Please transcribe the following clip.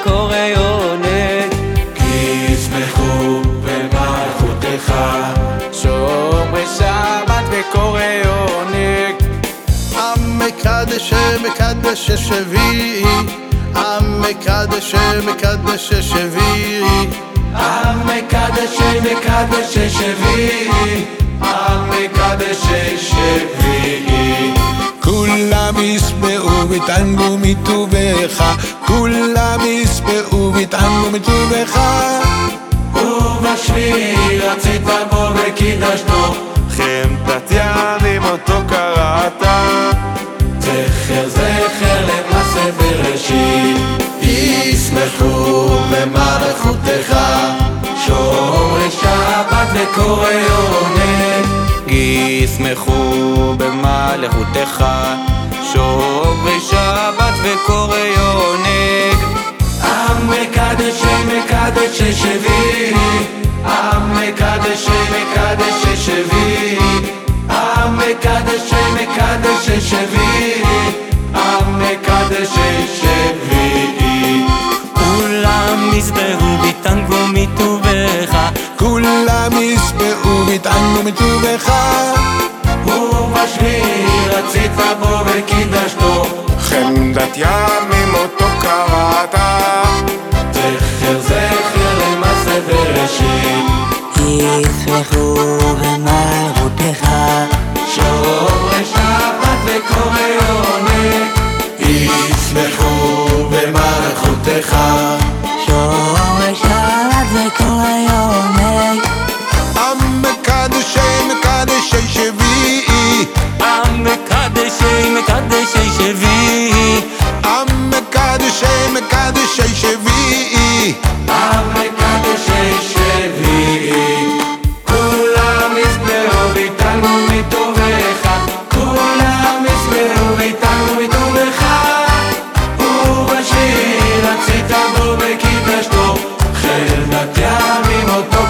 וקורא עונג כי ישמחו במלכותך. שומרי שבת וקורא עונג המקדש מקדש שביעי המקדש מקדש שביעי המקדש מקדש שביעי המקדש שביעי ויתענגו מטובך כולם ישמעו ויתענגו מטובך ובשביעי רצית בו וקידשתו חמדת ימים אותו קראת. זכר זכר למעשה בראשית ישמחו במלכותך. שומרי שבת וקורא עונג ישמחו במלכותך. שומרי שבת וקורא עונג המקדש מקדש שביעי המקדש מקדש שביעי מקדש שביעי המקדש שביעי כולם ישבעו ויתענגו מטובך. כולם ישמעו ויתענגו מטובך. ובשביעי רצית בו וקידשתו חמדת ימים אותו קראת. זכר זכר למעשה בראשית ישמחו במלכותך שומרי שבת וקורא עונג ישמחו במלכותך שומרי שבת וקורא עונג ויתרנו מטובך כולם יסברו ויתרנו מטובך ובשיר רצית בו וקידשתו חן בת ימים אותו